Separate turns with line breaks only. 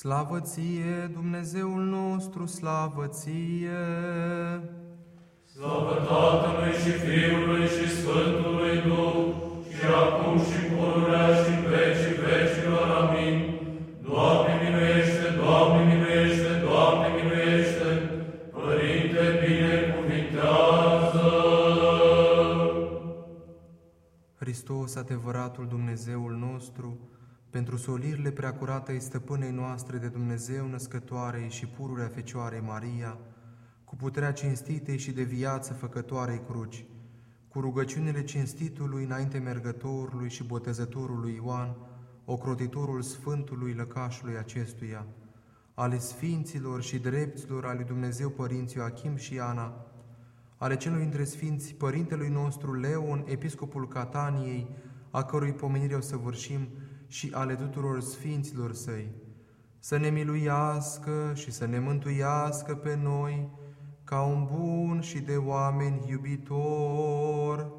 Slavă ție, Dumnezeul nostru, slavă ție!
Slavă Tatălui și Fiului și Sfântului Duh, și acum și pururea și în vecii vecilor. Amin. Doamne miluiește, Doamne miluiește, Doamne miluiește, Părinte binecuvintează!
Hristos, adevăratul Dumnezeul nostru, pentru solirile preacuratei stăpânei noastre de Dumnezeu născătoarei și pururea Fecioarei Maria, cu puterea cinstitei și de viață făcătoarei cruci, cu rugăciunile cinstitului înainte mergătorului și botezătorului Ioan, ocrotitorul Sfântului lăcașului acestuia, ale Sfinților și dreptilor ale Dumnezeu Părinții Achim și Ana, ale celui dintre Sfinți Părintelui nostru Leon, Episcopul Cataniei, a cărui pomenire o săvârșim, și ale tuturor Sfinților Săi, să ne miluiască și să ne mântuiască pe noi, ca un bun și de oameni iubitor,